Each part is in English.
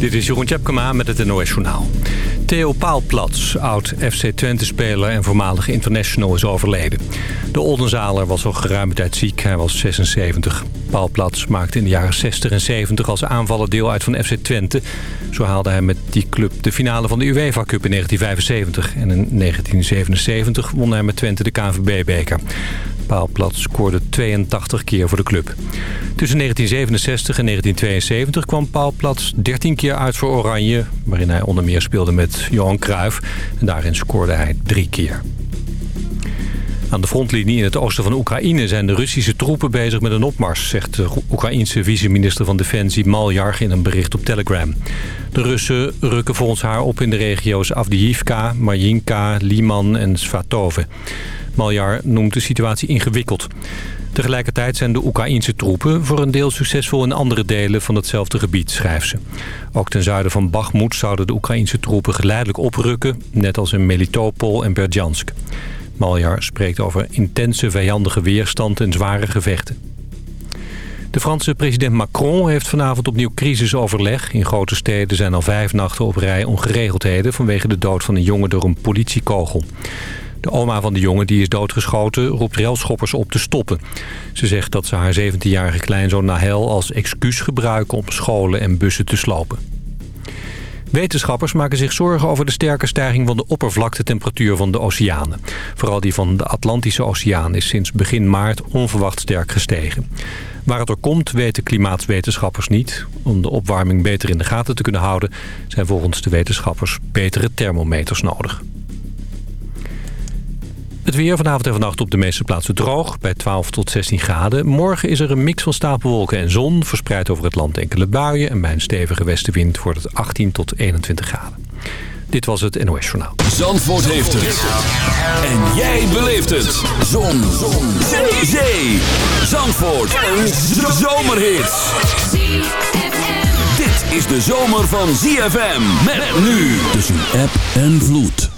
Dit is Jeroen Tjepkema met het NOS Journaal. Theo Paalplats, oud FC Twente-speler en voormalig international, is overleden. De Oldenzaler was al geruime tijd ziek, hij was 76. Paalplats maakte in de jaren 60 en 70 als aanvaller deel uit van FC Twente. Zo haalde hij met die club de finale van de UEFA Cup in 1975. En in 1977 won hij met Twente de KNVB-beker. Paalplats scoorde 82 keer voor de club. Tussen 1967 en 1972 kwam Paalplats 13 keer uit voor Oranje... waarin hij onder meer speelde met Johan Cruijff. En daarin scoorde hij drie keer. Aan de frontlinie in het oosten van Oekraïne zijn de Russische troepen bezig met een opmars... zegt de Oekraïense vice-minister van Defensie Maljarg in een bericht op Telegram. De Russen rukken volgens haar op in de regio's Avdiivka, Marjinka, Liman en Svatove. Maljar noemt de situatie ingewikkeld. Tegelijkertijd zijn de Oekraïnse troepen voor een deel succesvol in andere delen van hetzelfde gebied, schrijft ze. Ook ten zuiden van Bakhmut zouden de Oekraïnse troepen geleidelijk oprukken, net als in Melitopol en Berdjansk. Maljar spreekt over intense vijandige weerstand en zware gevechten. De Franse president Macron heeft vanavond opnieuw crisisoverleg. In grote steden zijn al vijf nachten op rij ongeregeldheden... vanwege de dood van een jongen door een politiekogel. De oma van de jongen die is doodgeschoten roept railschoppers op te stoppen. Ze zegt dat ze haar 17-jarige kleinzoon Nahel als excuus gebruiken om scholen en bussen te slopen. Wetenschappers maken zich zorgen over de sterke stijging van de oppervlaktetemperatuur van de oceanen. Vooral die van de Atlantische Oceaan is sinds begin maart onverwacht sterk gestegen. Waar het er komt weten klimaatwetenschappers niet. Om de opwarming beter in de gaten te kunnen houden... zijn volgens de wetenschappers betere thermometers nodig. Het weer vanavond en vannacht op de meeste plaatsen droog, bij 12 tot 16 graden. Morgen is er een mix van stapelwolken en zon, verspreid over het land enkele buien. En bij een stevige westenwind wordt het 18 tot 21 graden. Dit was het NOS Journaal. Zandvoort heeft het. En jij beleeft het. Zon. zon. Zee. Zee. Zandvoort. Een zomerhit. Dit is de zomer van ZFM. Met nu tussen app en vloed.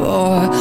Is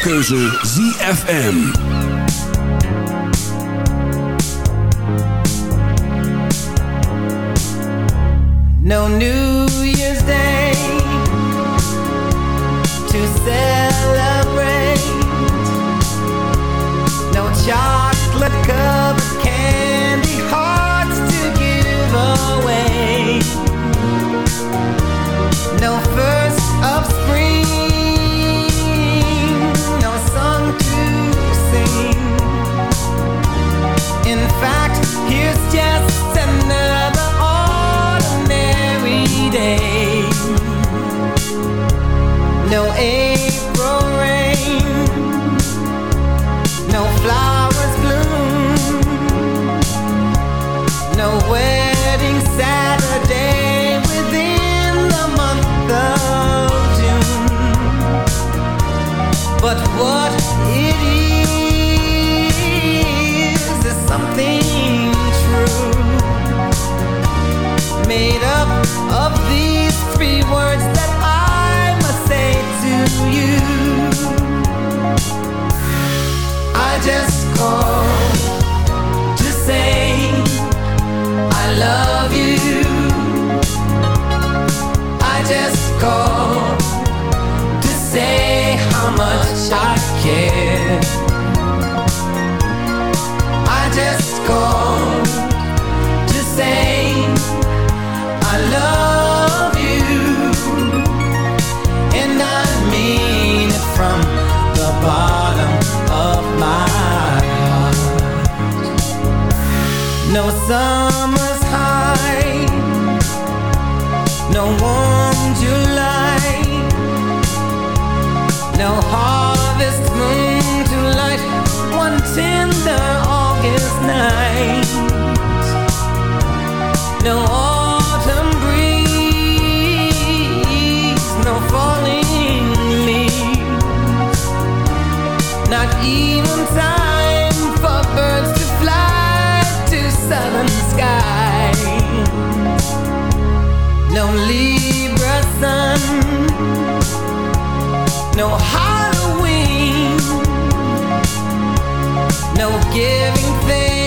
keuze ZFM. No April eh? No no giving things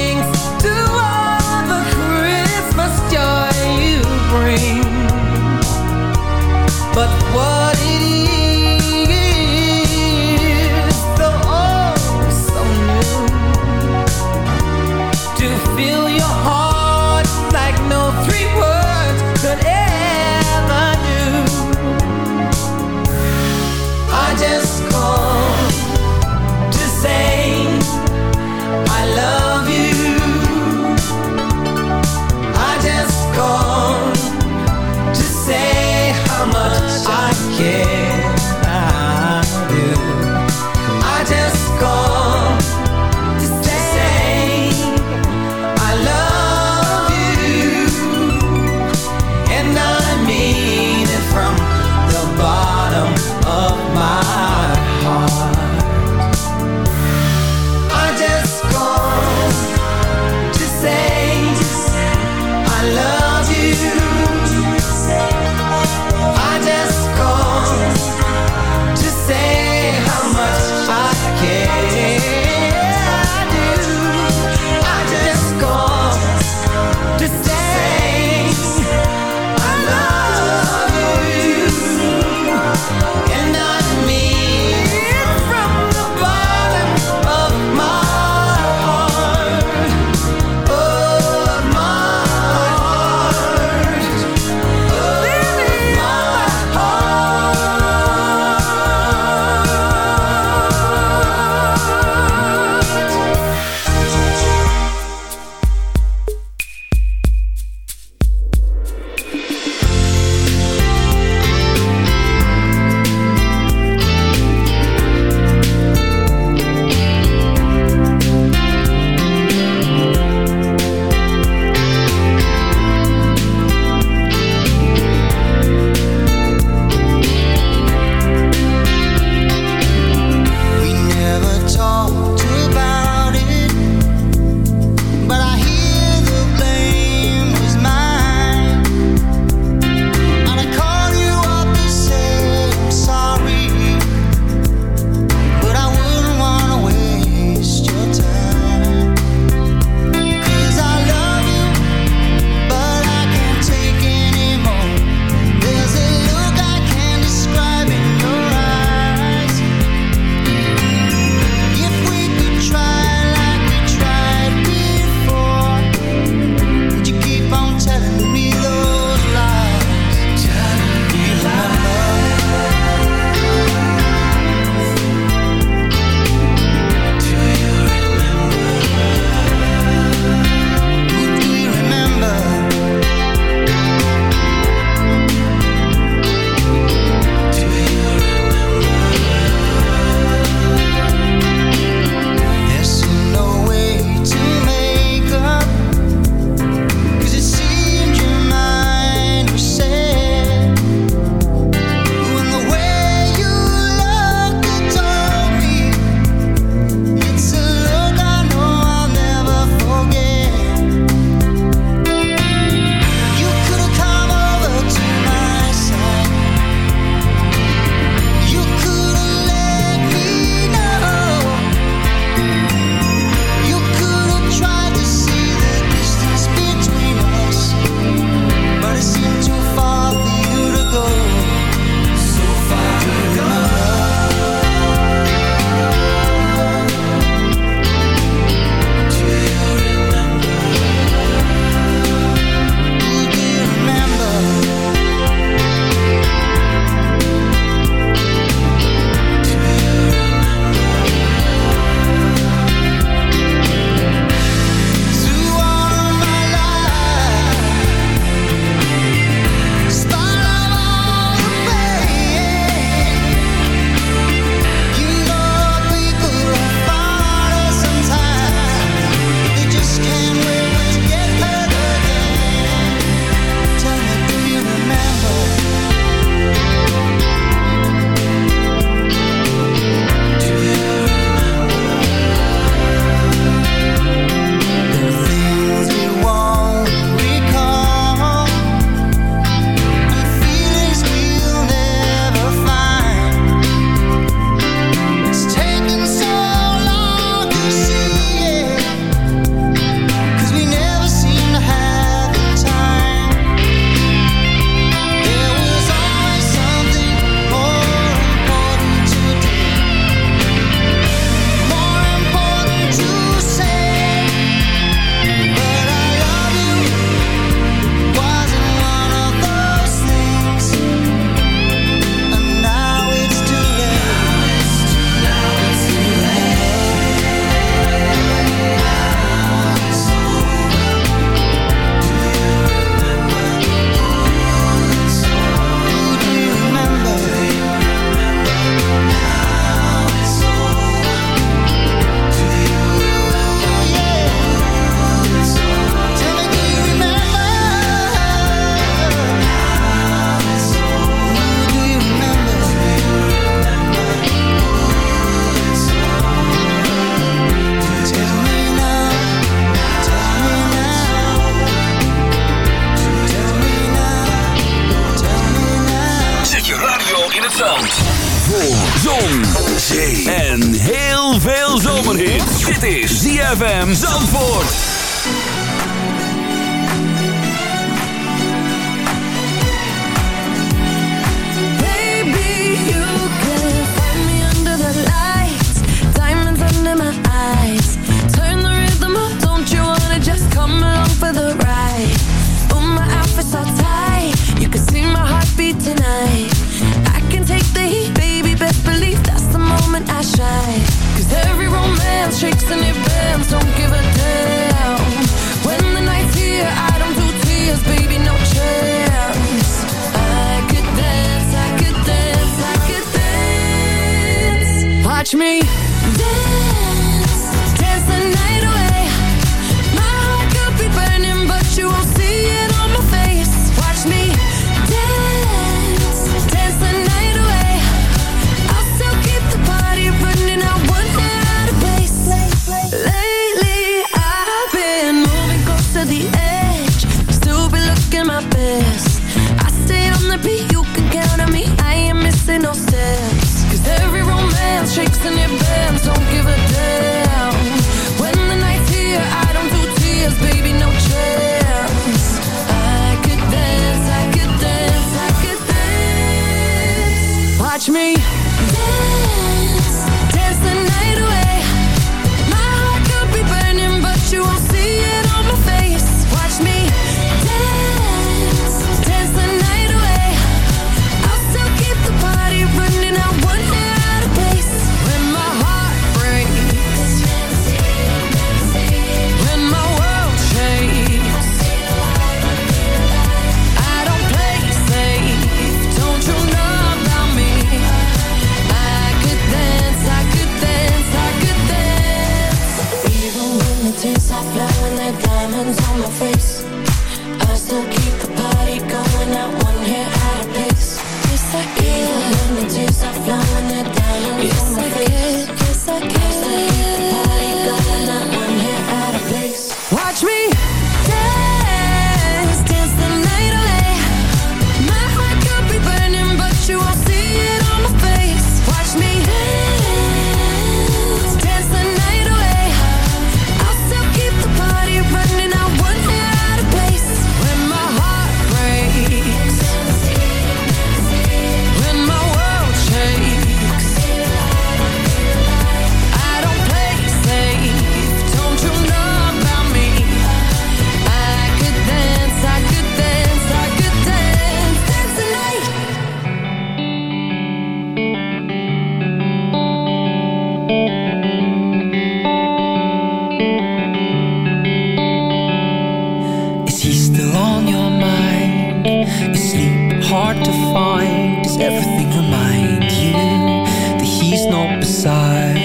beside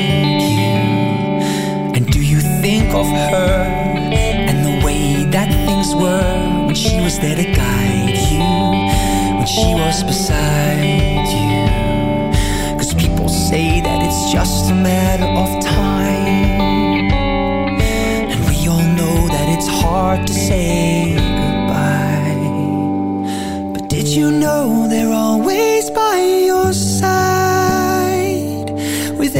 you? And do you think of her and the way that things were when she was there to guide you? When she was beside you? Cause people say that it's just a matter of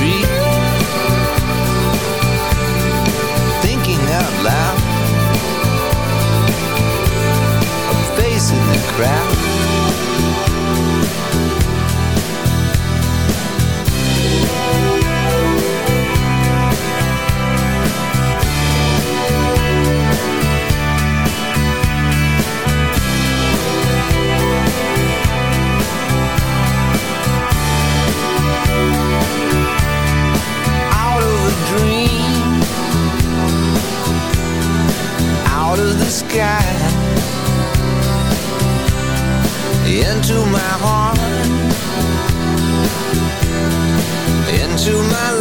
street. Thinking out loud. I'm facing the crowd. sky. Into my heart. Into my life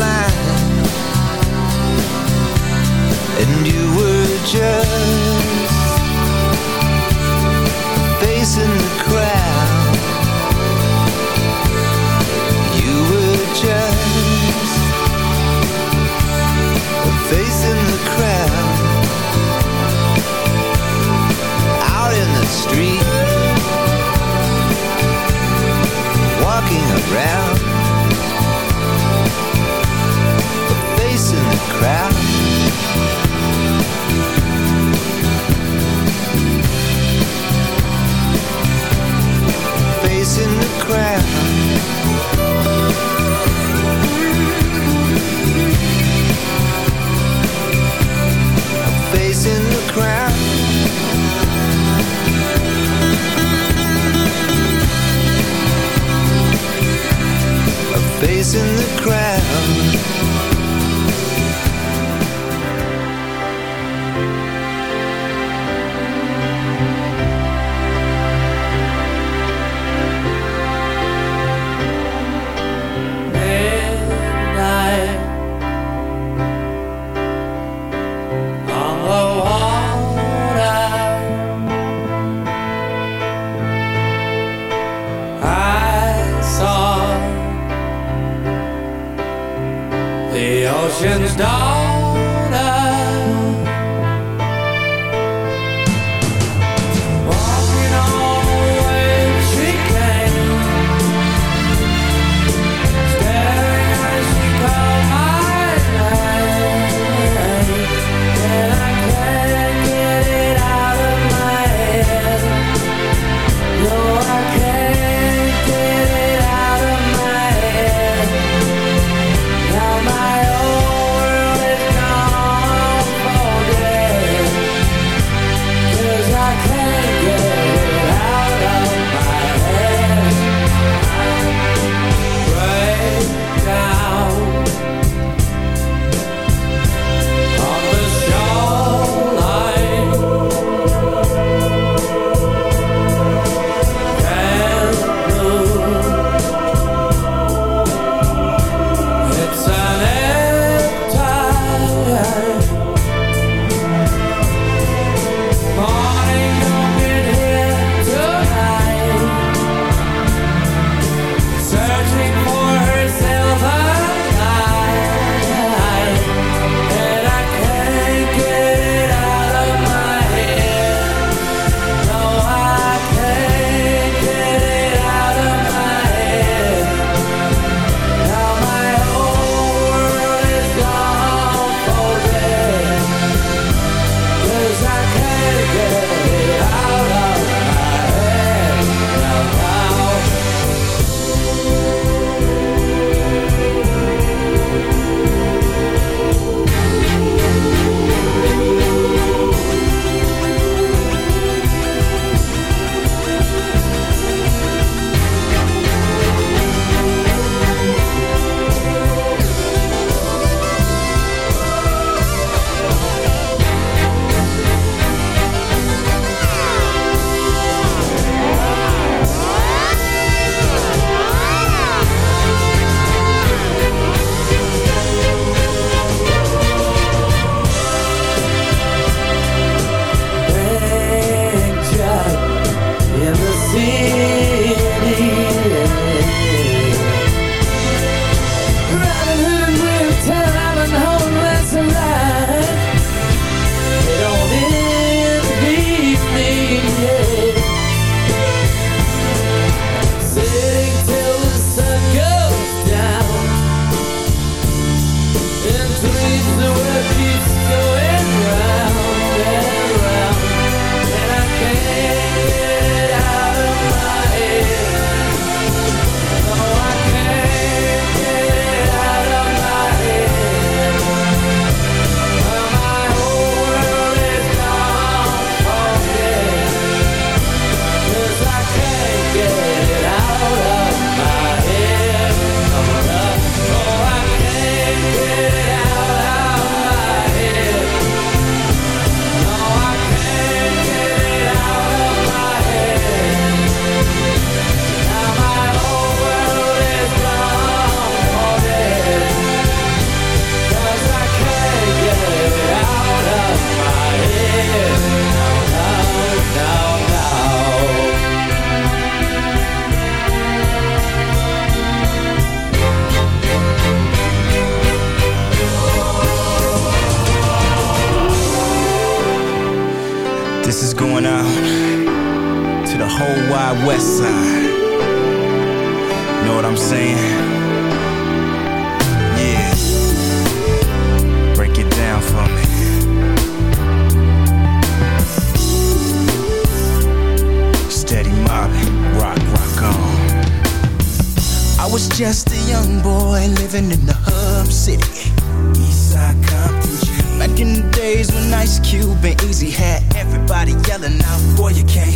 just a young boy living in the hub city. Eastside Compton G. Back in the days when Ice Cube and Eazy had everybody yelling out, Boy, you can't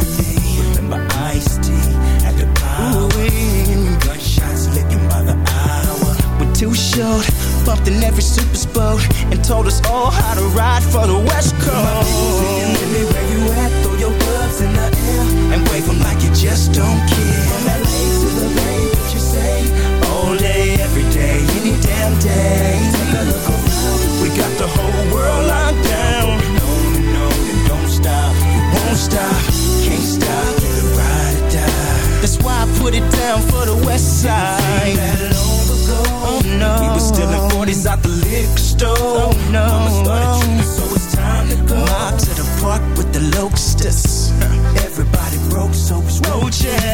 with me. Remember Ice T at the power. Gunshots licking by the hour. We're too short, bumped in every super boat, and told us all how to ride for the West Coast. where you at, throw your gloves in the air, and wave 'em like you just don't care. Say? All day, every day, any damn day. Take a look around, we got the whole world locked down. No, no, no, don't stop, won't stop, can't stop, get a ride or die. That's why I put it down for the West Side. Oh no, we was stealing 40s out the liquor store. Oh no, Mama started tripping, so it's time to go. Mob to the park with the locusts. Everybody broke, so it's roaches.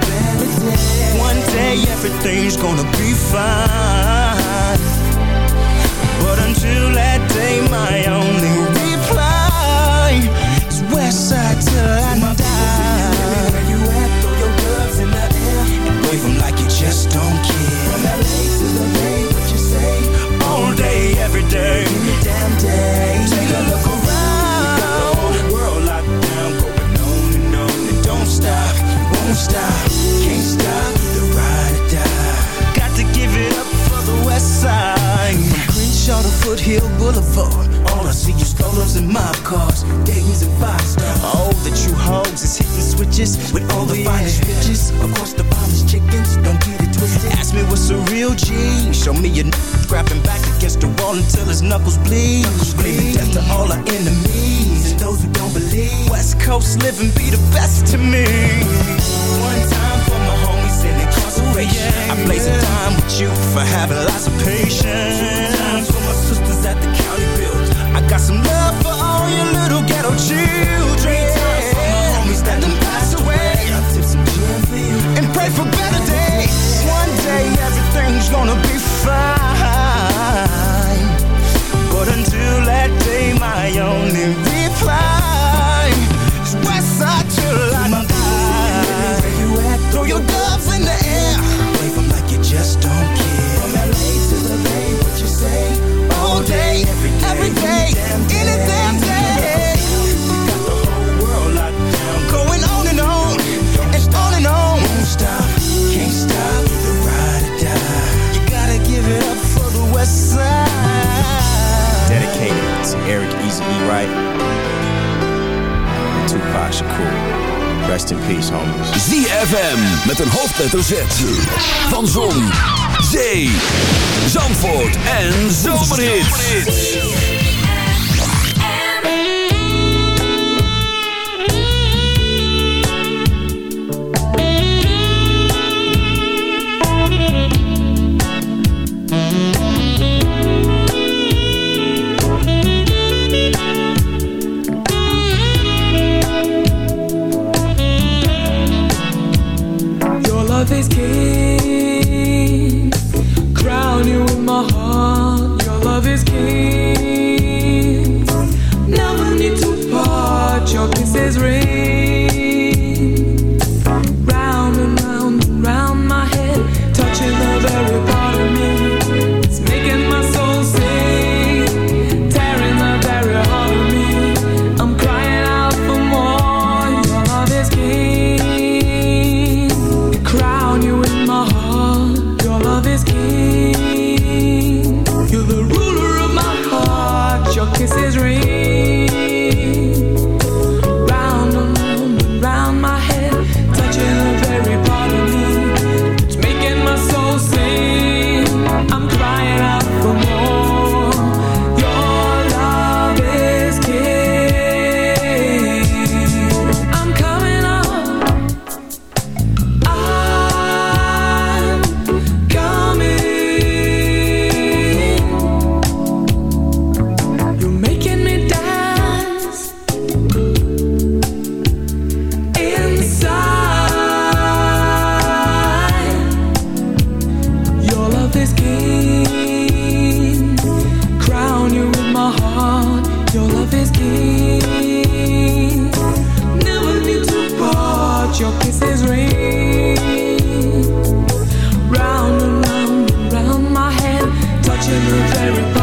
One day everything's gonna be fine. But until that day, my only reply is Westside till I die. Where you at? Throw your gloves in the air and wave like you just don't care. West Coast living be the best to me. One time for my homies in incarceration. I blaze a time with you for having lots of patience. Rest in peace, homies. ZFM met een hoofdletter Z. Van Zon, Zee, Zandvoort en Zomerhits. The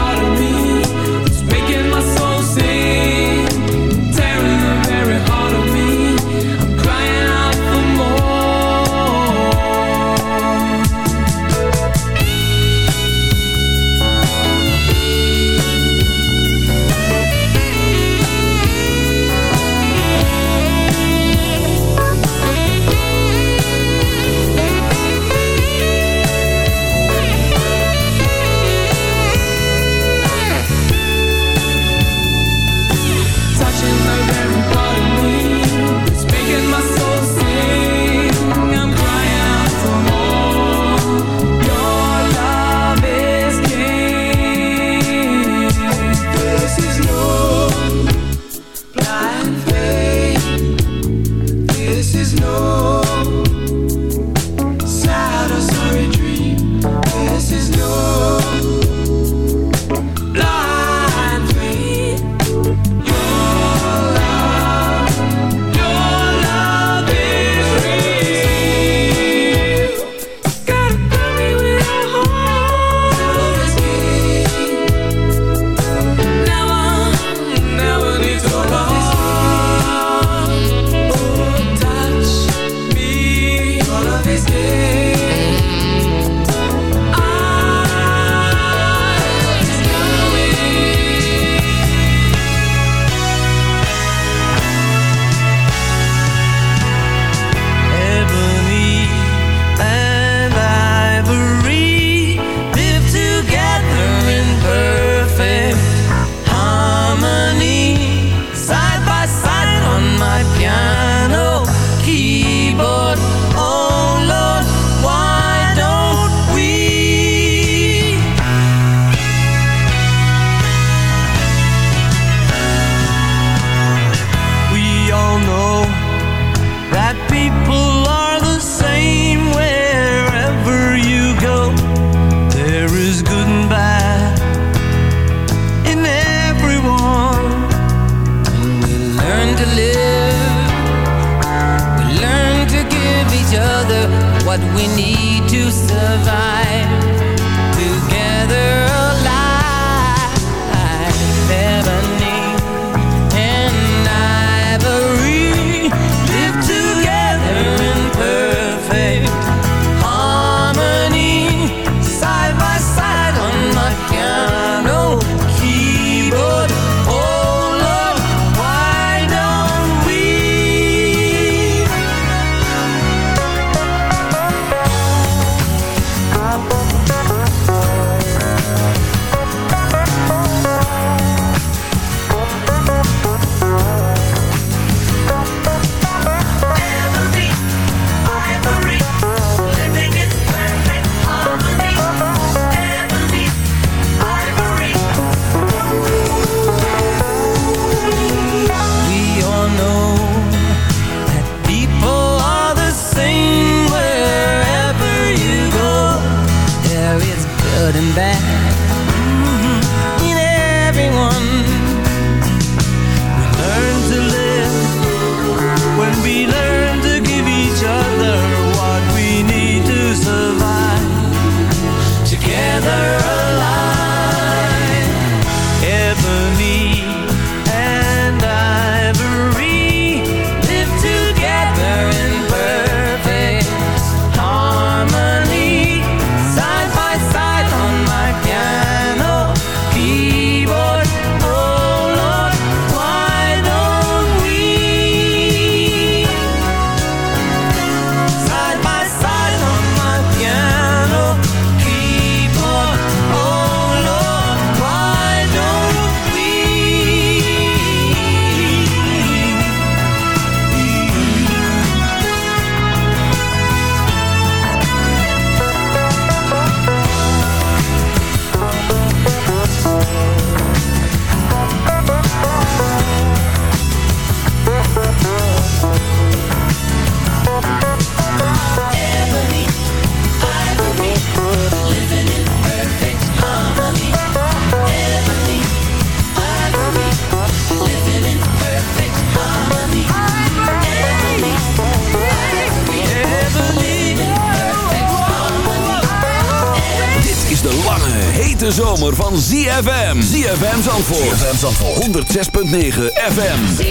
ZFM. ZFM Zandvoort. ZFM Zandvoort. 106.9 FM.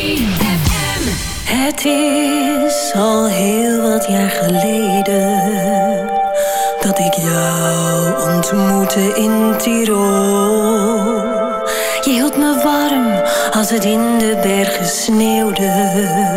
Het is al heel wat jaar geleden dat ik jou ontmoette in Tirol. Je hield me warm als het in de bergen sneeuwde.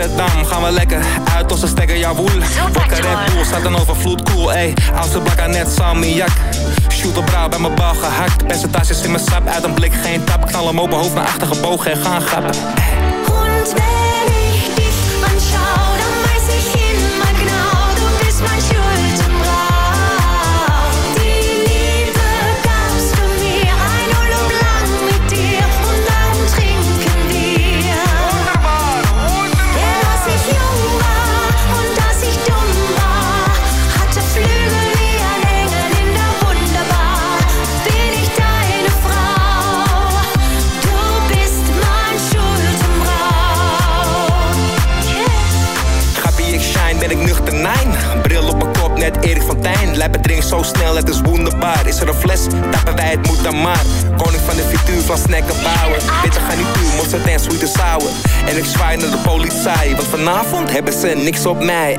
Amsterdam. Gaan we lekker uit onze stekker, jawoel. Wakker Red Bull, staat dan overvloed, cool, ey. Oudste blakker net salmiak. Shoot op brouw bij mijn bal gehakt. Percentages in mijn sap, uit een blik geen tap. Knal hem open, hoofd naar achter gebogen en gaan grappen. Erik van Tijn. Lijpen drink zo snel, het is wonderbaar. Is er een fles, tappen wij het moet dan maar. Koning van de frituur van snacken bouwen. Bitter garnituur, mosterd en sweet and sour. En ik zwaai naar de politie, want vanavond hebben ze niks op mij.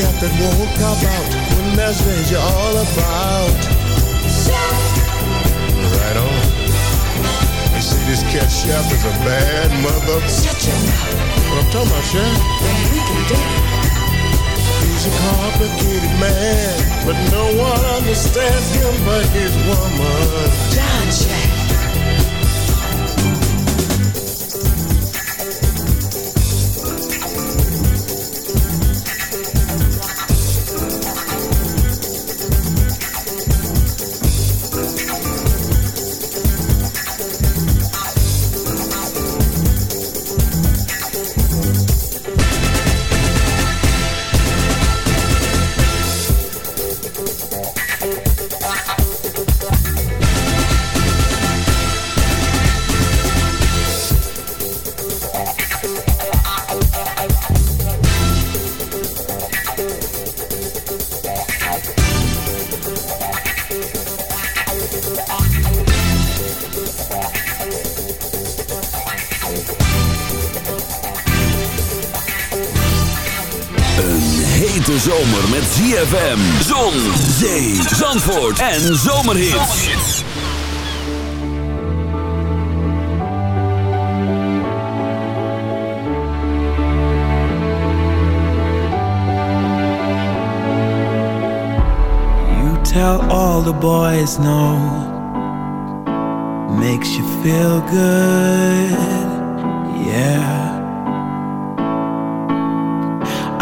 Cat that won't cop out when there's danger all about? Right on. You see, this cat Shaft is a bad mother. Shut your mouth. What I'm talking about, Shaft? Then we can dig He's a complicated man, but no one understands him but his woman. John Shaft. ZFM, zon, zee, zandvoort en zomerhits. You tell all the boys no. Makes you feel good,